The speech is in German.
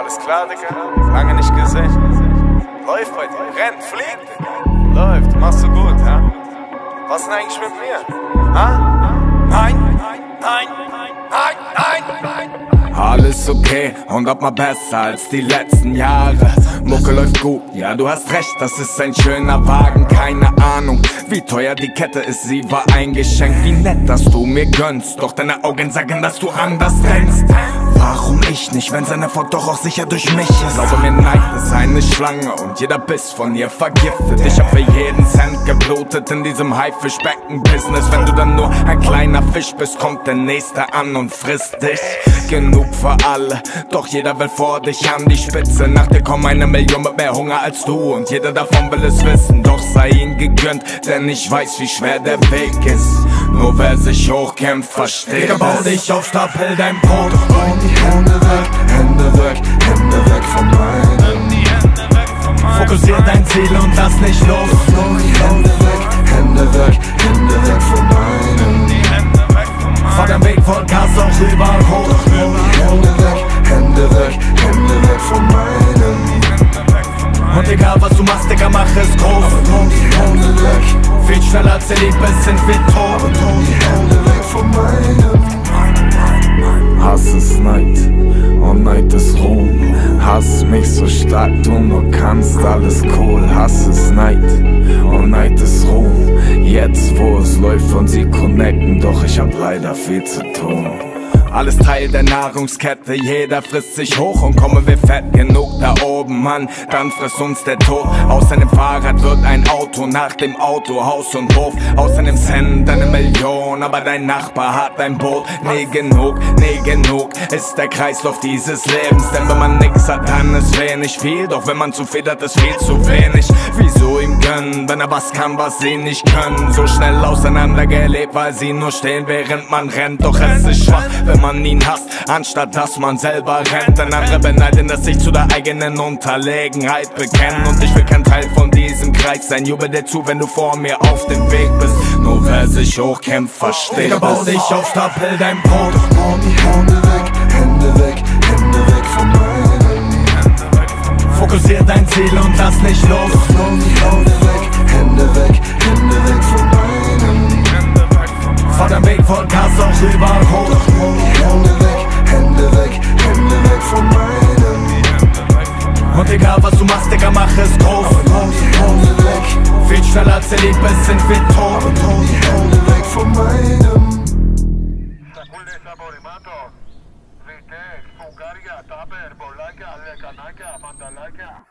alles klar, Digga? Lange nicht gesehen. Läuft bei dir. Rennt, fliegt. Läuft, machst du gut, ja? Was denn eigentlich mit mir? Ha? Nein, nein, nein, nein, nein, nein. Alles okay und ob mal besser als die letzten Jahre. Mucke läuft gut, ja du hast recht, das ist ein schöner Wagen, keine Ahnung, wie teuer die Kette ist, sie war ein Geschenk, wie nett, dass du mir gönnst, doch deine Augen sagen, dass du anders denkst. Warum ich nicht, wenn seine Frau doch auch sicher durch mich ist? Glaube mir, Neid ist eine Schlange und jeder Biss von ihr vergiftet. Ich hab für jeden Cent geblutet in diesem Haifischbecken-Business. Wenn du dann nur ein kleiner Fisch bist, kommt der nächste an und frisst dich. Genug für alle, doch jeder will vor dich an die Spitze. Nach dir kommen eine Million mit mehr Hunger als du und jeder davon will es wissen. Doch sei ihnen gegönnt, denn ich weiß, wie schwer der Weg ist. Nur wer sich hochkämpft, versteht Digga, bau dich auf, stapel dein Brot und die Hände weg, Hände weg, Hände weg von meinem. Fokussier dein Ziel und lass nicht los. Nur die Hände weg, Hände weg, Hände weg von meinem. Vor dem Weg voll Gas auch rüber hoch. Liebe sind die Hände weg von meinem. Hass ist Neid und Neid ist Ruhm. Hass mich so stark, du nur kannst alles cool. Hass ist Neid und Neid ist Ruhm. Jetzt wo es läuft und sie connecten, doch ich hab leider viel zu tun. Alles Teil der Nahrungskette, jeder frisst sich hoch und kommen wir fett genug da oben, Mann, dann frisst uns der Tod. Aus einem Fahrrad wird ein Auto, nach dem Auto Haus und Hof, aus einem Cent eine Million, aber dein Nachbar hat ein Boot. Nee, genug, nee, genug ist der Kreislauf dieses Lebens, denn wenn man nix hat, dann ist wenig viel, doch wenn man zu viel hat, ist viel zu wenig. Wieso ihm gönnen, wenn er was kann, was sie nicht können? So schnell auseinander gelebt, weil sie nur stehen, während man rennt, doch es ist schwach, wenn man ihn hasst, anstatt dass man selber rennt. Denn andere beneiden, dass sich zu der eigenen Unterlegenheit bekennen. Und ich will kein Teil von diesem Kreis sein. Jubel dir zu, wenn du vor mir auf dem Weg bist. Nur wer sich hochkämpft, versteht Digga, bau es. dich auf, stapel dein Brot. Nur die Hände weg, Hände weg, Hände weg von meinem. Fokussier dein Ziel und lass nicht los. Nur die Hände weg, Hände weg, Hände weg von meinem. Vor dem Weg voll Gas auch rüber hoch. Digga, was du machst, Digga, mach es groß. Viel schneller als der Liebe sind wir tot. Weg von meinem Vitesse, Bulgaria, Taber, Bolaka, Lekanaka, Mandalaka